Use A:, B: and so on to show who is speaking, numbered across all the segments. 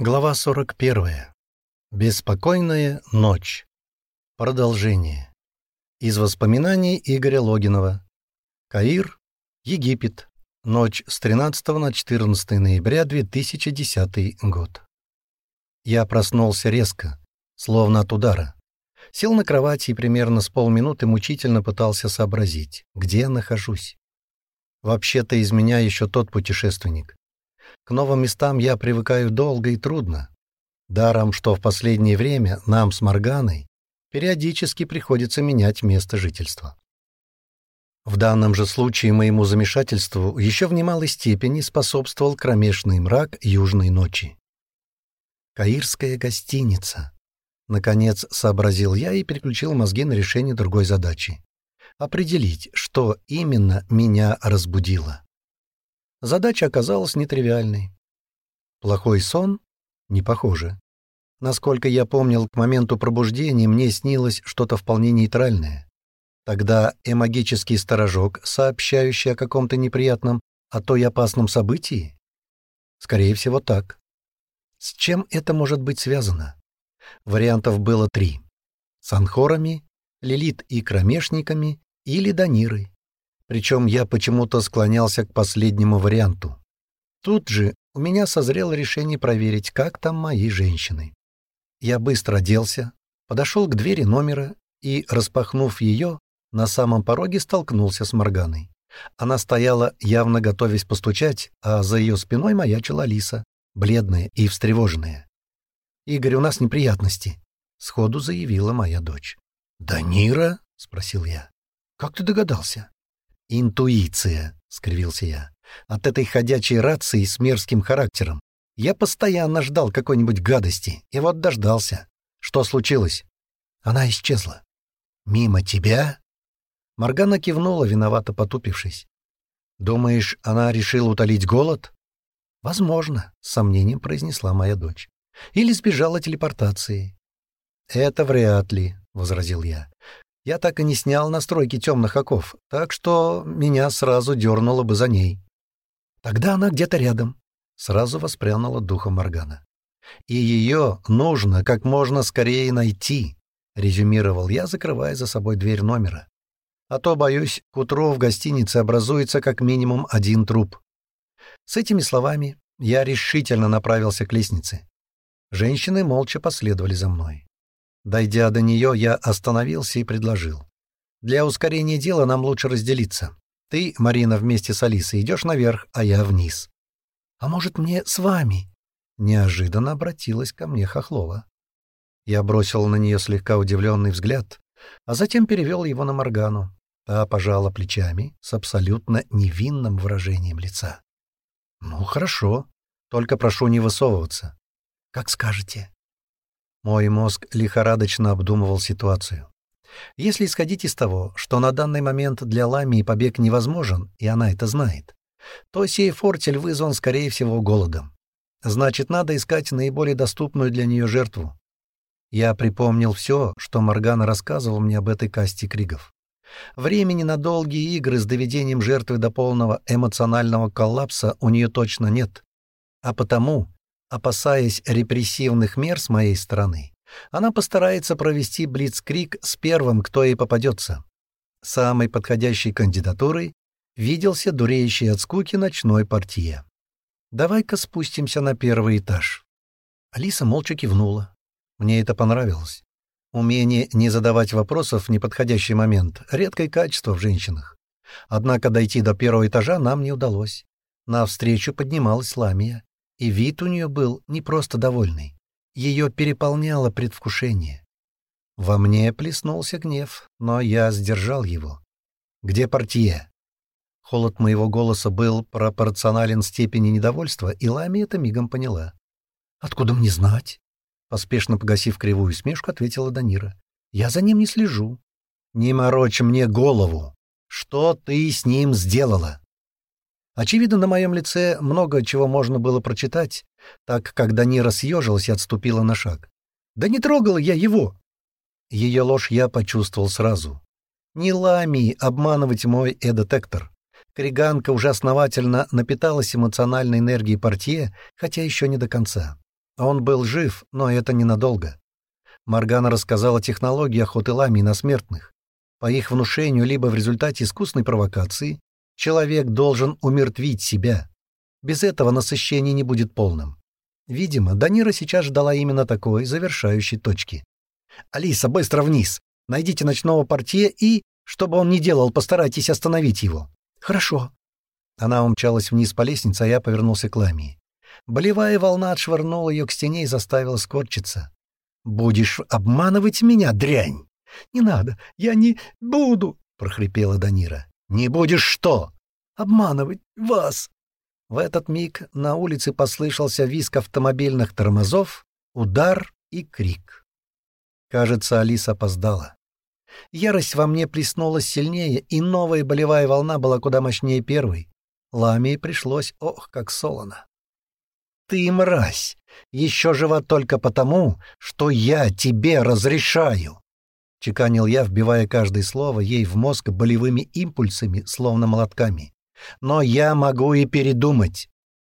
A: Глава 41. Беспокойная ночь. Продолжение. Из воспоминаний Игоря Логинова. Каир, Египет. Ночь с 13 на 14 ноября 2010 год. Я проснулся резко, словно от удара. Сел на кровати и примерно с полминуты мучительно пытался сообразить, где я нахожусь. Вообще-то из меня еще тот путешественник. К новым местам я привыкаю долго и трудно. Даром, что в последнее время нам с Морганой периодически приходится менять место жительства. В данном же случае моему замешательству еще в немалой степени способствовал кромешный мрак южной ночи. «Каирская гостиница», — наконец сообразил я и переключил мозги на решение другой задачи. Определить, что именно меня разбудило. Задача оказалась нетривиальной. Плохой сон? Не похоже. Насколько я помнил, к моменту пробуждения мне снилось что-то вполне нейтральное. Тогда эмагический сторожок, сообщающий о каком-то неприятном, а то и опасном событии? Скорее всего, так. С чем это может быть связано? Вариантов было три. С анхорами, лилит и кромешниками или данирой. Причем я почему-то склонялся к последнему варианту. Тут же у меня созрело решение проверить, как там мои женщины. Я быстро оделся, подошел к двери номера и, распахнув ее, на самом пороге столкнулся с Морганой. Она стояла, явно готовясь постучать, а за ее спиной маячила Лиса, бледная и встревоженная. «Игорь, у нас неприятности», — сходу заявила моя дочь. «Да Нира?» — спросил я. «Как ты догадался?» «Интуиция», — скривился я. «От этой ходячей рации с мерзким характером. Я постоянно ждал какой-нибудь гадости, и вот дождался. Что случилось?» Она исчезла. «Мимо тебя?» Моргана кивнула, виновато потупившись. «Думаешь, она решила утолить голод?» «Возможно», — с сомнением произнесла моя дочь. «Или сбежала телепортацией». «Это вряд ли», — возразил я. Я так и не снял настройки темных оков, так что меня сразу дернуло бы за ней. Тогда она где-то рядом. Сразу воспрянула духом Моргана. И ее нужно как можно скорее найти, резюмировал я, закрывая за собой дверь номера. А то, боюсь, к утру в гостинице образуется как минимум один труп. С этими словами я решительно направился к лестнице. Женщины молча последовали за мной. Дойдя до нее, я остановился и предложил. «Для ускорения дела нам лучше разделиться. Ты, Марина, вместе с Алисой идешь наверх, а я вниз». «А может, мне с вами?» Неожиданно обратилась ко мне Хохлова. Я бросил на нее слегка удивленный взгляд, а затем перевел его на Моргану. Та пожала плечами с абсолютно невинным выражением лица. «Ну, хорошо. Только прошу не высовываться». «Как скажете». Мой мозг лихорадочно обдумывал ситуацию. Если исходить из того, что на данный момент для Ламии побег невозможен, и она это знает, то сей фортель вызван, скорее всего, голодом. Значит, надо искать наиболее доступную для нее жертву. Я припомнил все, что Моргана рассказывал мне об этой касте кригов. Времени на долгие игры с доведением жертвы до полного эмоционального коллапса у нее точно нет. А потому Опасаясь репрессивных мер с моей стороны, она постарается провести блицкрик с первым, кто ей попадется. Самой подходящей кандидатурой виделся дуреющий от скуки ночной портье. «Давай-ка спустимся на первый этаж». Алиса молча кивнула. Мне это понравилось. Умение не задавать вопросов в неподходящий момент — редкое качество в женщинах. Однако дойти до первого этажа нам не удалось. Навстречу поднималась Ламия. И вид у нее был не просто довольный. Ее переполняло предвкушение. Во мне плеснулся гнев, но я сдержал его. «Где портье?» Холод моего голоса был пропорционален степени недовольства, и Лами это мигом поняла. «Откуда мне знать?» Поспешно погасив кривую смешку, ответила Данира. «Я за ним не слежу». «Не морочь мне голову! Что ты с ним сделала?» Очевидно, на моем лице много чего можно было прочитать, так как Данира съежилась и отступила на шаг. «Да не трогал я его!» Ее ложь я почувствовал сразу. Не лами обманывать мой э-детектор. Криганка уже основательно напиталась эмоциональной энергией портье, хотя еще не до конца. Он был жив, но это ненадолго. Моргана рассказала технологии охоты ламий на смертных. По их внушению, либо в результате искусной провокации, человек должен умертвить себя. Без этого насыщение не будет полным. Видимо, Данира сейчас ждала именно такой завершающей точки. «Алиса, быстро вниз! Найдите ночного портье и, чтобы он не делал, постарайтесь остановить его». «Хорошо». Она умчалась вниз по лестнице, а я повернулся к Ламии. Болевая волна отшвырнула ее к стене и заставила скорчиться. «Будешь обманывать меня, дрянь!» «Не надо, я не буду!» — прохрипела Данира. «Не будешь что?» «Обманывать вас!» В этот миг на улице послышался визг автомобильных тормозов, удар и крик. Кажется, Алиса опоздала. Ярость во мне плеснулась сильнее, и новая болевая волна была куда мощнее первой. Ламии пришлось, ох, как солоно. «Ты мразь! Еще жива только потому, что я тебе разрешаю!» — чеканил я, вбивая каждое слово ей в мозг болевыми импульсами, словно молотками. «Но я могу и передумать!»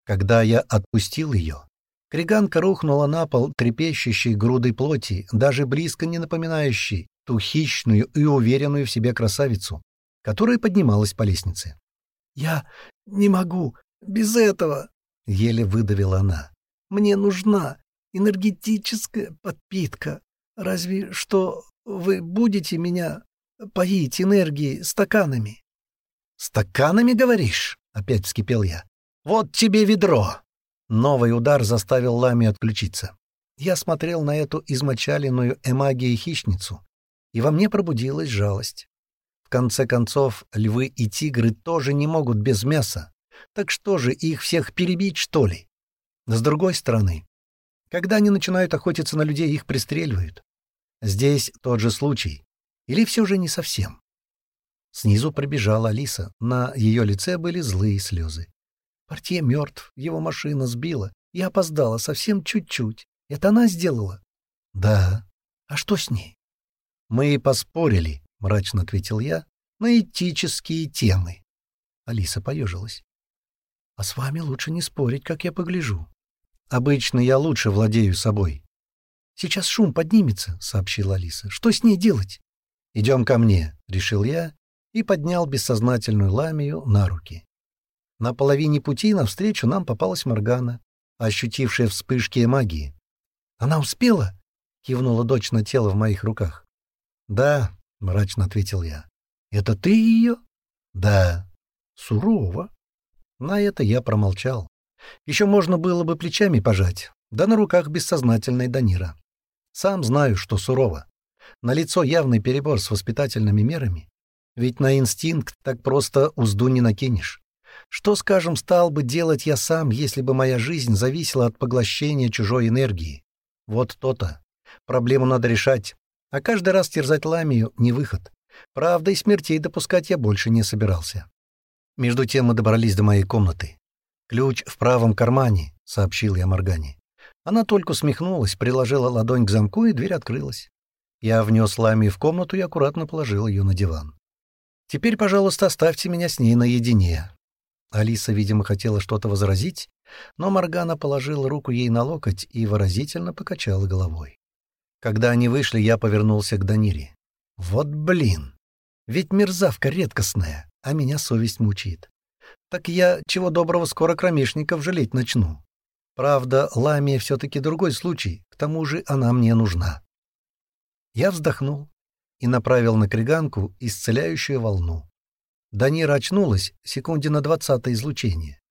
A: Когда я отпустил ее, Криганка рухнула на пол трепещущей грудой плоти, даже близко не напоминающей ту хищную и уверенную в себе красавицу, которая поднималась по лестнице. «Я не могу без этого!» — еле выдавила она. «Мне нужна энергетическая подпитка. Разве что вы будете меня поить энергией стаканами?» «Стаканами, говоришь?» — опять вскипел я. «Вот тебе ведро!» Новый удар заставил Лами отключиться. Я смотрел на эту измочаленную эмагией хищницу, и во мне пробудилась жалость. В конце концов, львы и тигры тоже не могут без мяса. Так что же, их всех перебить, что ли? С другой стороны, когда они начинают охотиться на людей, их пристреливают. Здесь тот же случай. Или все же не совсем? Снизу прибежала Алиса. На ее лице были злые слезы. Портье мертв, его машина сбила. Я опоздала совсем чуть-чуть. Это она сделала? — Да. А что с ней? — Мы и поспорили, — мрачно ответил я, — на этические темы. Алиса поежилась. — А с вами лучше не спорить, как я погляжу. Обычно я лучше владею собой. — Сейчас шум поднимется, — сообщила Алиса. — Что с ней делать? — Идем ко мне, — решил я и поднял бессознательную ламию на руки. На половине пути навстречу нам попалась Моргана, ощутившая вспышки магии. «Она успела?» — кивнула дочь на тело в моих руках. «Да», — мрачно ответил я. «Это ты ее?» «Да». «Сурово». На это я промолчал. Еще можно было бы плечами пожать, да на руках бессознательной Данира. Сам знаю, что сурово. На лицо явный перебор с воспитательными мерами. Ведь на инстинкт так просто узду не накинешь. Что, скажем, стал бы делать я сам, если бы моя жизнь зависела от поглощения чужой энергии? Вот то-то. Проблему надо решать. А каждый раз терзать ламию — не выход. Правда, и смертей допускать я больше не собирался. Между тем мы добрались до моей комнаты. «Ключ в правом кармане», — сообщил я Моргане. Она только усмехнулась, приложила ладонь к замку, и дверь открылась. Я внес ламию в комнату и аккуратно положил ее на диван. «Теперь, пожалуйста, оставьте меня с ней наедине. Алиса, видимо, хотела что-то возразить, но Моргана положила руку ей на локоть и выразительно покачала головой. Когда они вышли, я повернулся к Данире. «Вот блин! Ведь мерзавка редкостная, а меня совесть мучает. Так я, чего доброго, скоро кромешников жалеть начну. Правда, Ламия все-таки другой случай, к тому же она мне нужна». Я вздохнул и направил на Криганку исцеляющую волну. Данира очнулась секунде на двадцатое излучение.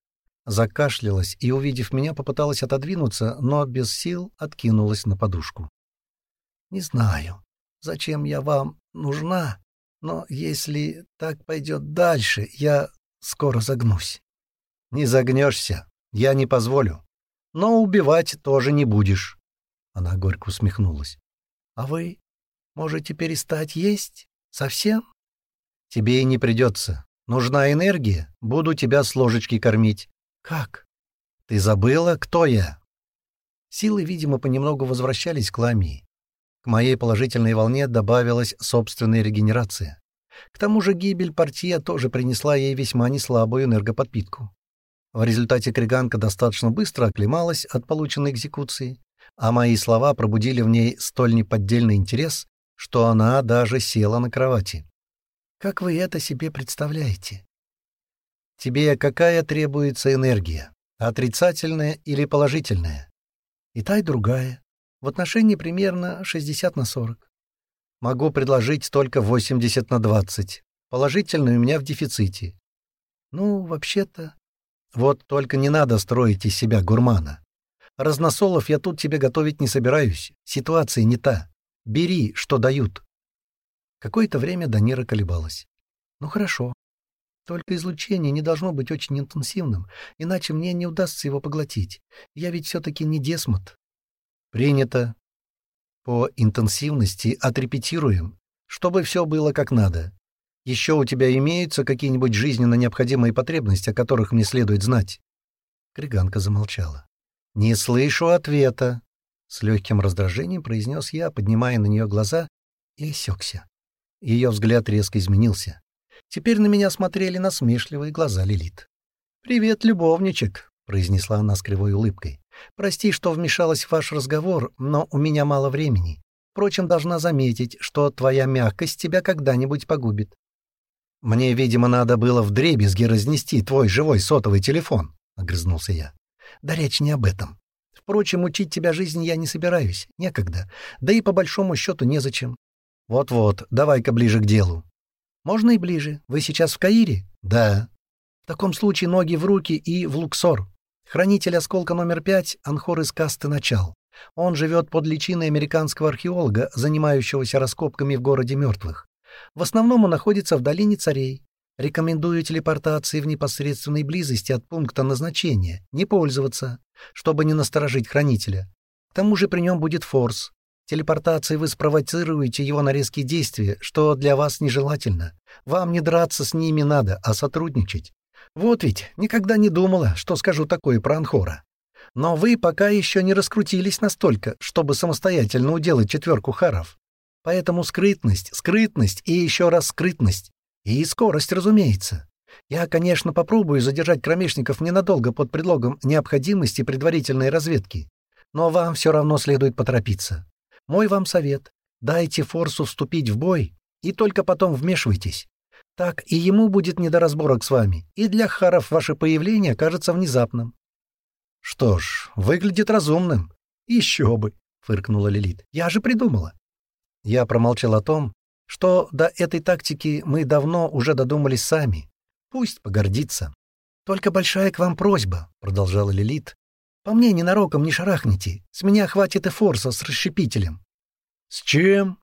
A: Закашлялась и, увидев меня, попыталась отодвинуться, но без сил откинулась на подушку. «Не знаю, зачем я вам нужна, но если так пойдет дальше, я скоро загнусь». «Не загнешься, я не позволю. Но убивать тоже не будешь». Она горько усмехнулась. «А вы можете перестать есть? Совсем?» Тебе и не придется. Нужна энергия, буду тебя с ложечки кормить. Как? Ты забыла, кто я? Силы, видимо, понемногу возвращались к Ламии. К моей положительной волне добавилась собственная регенерация. К тому же гибель партия тоже принесла ей весьма неслабую энергоподпитку. В результате Криганка достаточно быстро оклемалась от полученной экзекуции, а мои слова пробудили в ней столь неподдельный интерес, что она даже села на кровати. «Как вы это себе представляете?» «Тебе какая требуется энергия? Отрицательная или положительная?» «И та, и другая. В отношении примерно 60 на 40. Могу предложить только 80 на 20. Положительный у меня в дефиците. Ну, вообще-то... Вот только не надо строить из себя гурмана. Разносолов я тут тебе готовить не собираюсь. Ситуация не та. Бери, что дают. Какое-то время Данира колебалась. Ну хорошо. Только излучение не должно быть очень интенсивным, иначе мне не удастся его поглотить. Я ведь все-таки не десмот. Принято. По интенсивности отрепетируем, чтобы все было как надо. Еще у тебя имеются какие-нибудь жизненно необходимые потребности, о которых мне следует знать?» Криганка замолчала. «Не слышу ответа», — с легким раздражением произнес я, поднимая на нее глаза, и осекся. Ее взгляд резко изменился. Теперь на меня смотрели насмешливые глаза Лилит. «Привет, любовничек», — произнесла она с кривой улыбкой. Прости, что вмешалась в ваш разговор, но у меня мало времени. Впрочем, должна заметить, что твоя мягкость тебя когда-нибудь погубит. Мне, видимо, надо было вдребезги разнести твой живой сотовый телефон, — огрызнулся я. Да речь не об этом. Впрочем, учить тебя жизни я не собираюсь, некогда. Да и по большому счету незачем. Вот-вот, давай-ка ближе к делу. Можно и ближе. Вы сейчас в Каире? Да. В таком случае ноги в руки и в Луксор. Хранитель осколка номер пять — Анхор из касты «Начал». Он живет под личиной американского археолога, занимающегося раскопками в городе мертвых. В основном он находится в долине царей. Рекомендую телепортации в непосредственной близости от пункта назначения, не пользоваться, чтобы не насторожить хранителя. К тому же при нем будет форс. Телепортацией вы спровоцируете его на резкие действия, что для вас нежелательно. Вам не драться с ними надо, а сотрудничать. Вот ведь никогда не думала, что скажу такое про Анхора. Но вы пока еще не раскрутились настолько, чтобы самостоятельно уделать четверку харов. Поэтому скрытность, скрытность и еще раз скрытность. И скорость, разумеется. Я, конечно, попробую задержать кромешников ненадолго под предлогом необходимости предварительной разведки. Но вам все равно следует поторопиться. Мой вам совет — дайте Форсу вступить в бой и только потом вмешивайтесь. Так и ему будет не до разборок с вами, и для Харов ваше появление кажется внезапным. — Что ж, выглядит разумным. — Еще бы, — фыркнула Лилит. — Я же придумала. Я промолчал о том, что до этой тактики мы давно уже додумались сами. Пусть погордится. — Только большая к вам просьба, — продолжала Лилит. — По мне ненароком не шарахните. С меня хватит и форса с расщепителем. — С чем?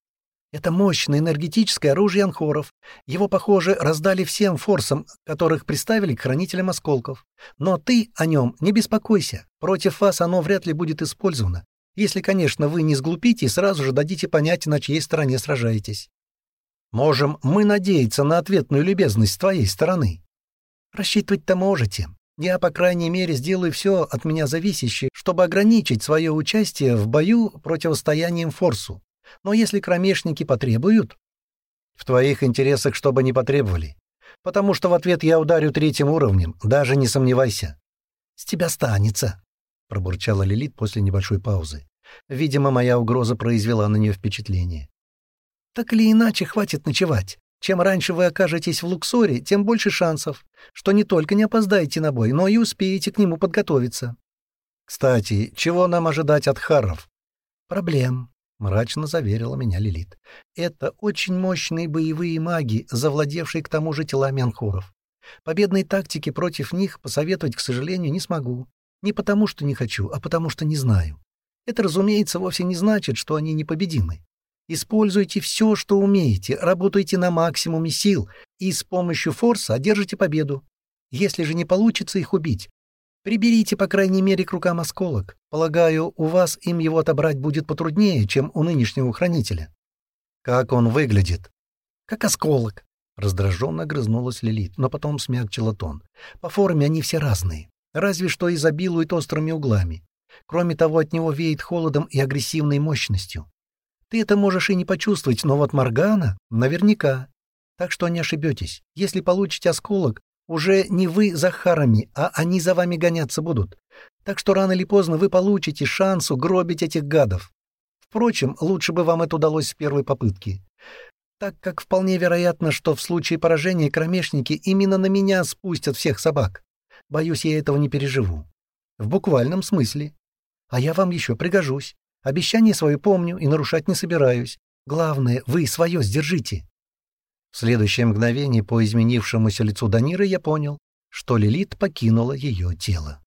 A: Это мощное энергетическое оружие анхоров. Его, похоже, раздали всем форсам, которых приставили к хранителям осколков. Но ты о нем не беспокойся. Против вас оно вряд ли будет использовано. Если, конечно, вы не сглупите и сразу же дадите понять, на чьей стороне сражаетесь. Можем мы надеяться на ответную любезность с твоей стороны. Рассчитывать-то можете. Я, по крайней мере, сделаю все от меня зависящее, чтобы ограничить свое участие в бою противостоянием форсу. Но если кромешники потребуют... В твоих интересах, чтобы не потребовали. Потому что в ответ я ударю третьим уровнем, даже не сомневайся. С тебя станется, — пробурчала Лилит после небольшой паузы. Видимо, моя угроза произвела на нее впечатление. Так или иначе, хватит ночевать. Чем раньше вы окажетесь в Луксоре, тем больше шансов, что не только не опоздаете на бой, но и успеете к нему подготовиться. Кстати, чего нам ожидать от Харров? Проблем. — мрачно заверила меня Лилит. «Это очень мощные боевые маги, завладевшие к тому же телами анхоров. Победной тактики против них посоветовать, к сожалению, не смогу. Не потому, что не хочу, а потому, что не знаю. Это, разумеется, вовсе не значит, что они непобедимы. Используйте все, что умеете, работайте на максимуме сил и с помощью форса одержите победу. Если же не получится их убить, Приберите, по крайней мере, к рукам осколок. Полагаю, у вас им его отобрать будет потруднее, чем у нынешнего хранителя. Как он выглядит? Как осколок. Раздраженно грызнулась Лилит, но потом смягчила тон. По форме они все разные, разве что изобилуют острыми углами. Кроме того, от него веет холодом и агрессивной мощностью. Ты это можешь и не почувствовать, но вот Моргана — наверняка. Так что не ошибетесь. Если получите осколок, Уже не вы за Харами, а они за вами гоняться будут. Так что рано или поздно вы получите шанс угробить этих гадов. Впрочем, лучше бы вам это удалось с первой попытки. Так как вполне вероятно, что в случае поражения кромешники именно на меня спустят всех собак. Боюсь, я этого не переживу. В буквальном смысле. А я вам еще пригожусь. Обещание свое помню и нарушать не собираюсь. Главное, вы свое сдержите. В следующее мгновение по изменившемуся лицу Даниры я понял, что Лилит покинула ее тело.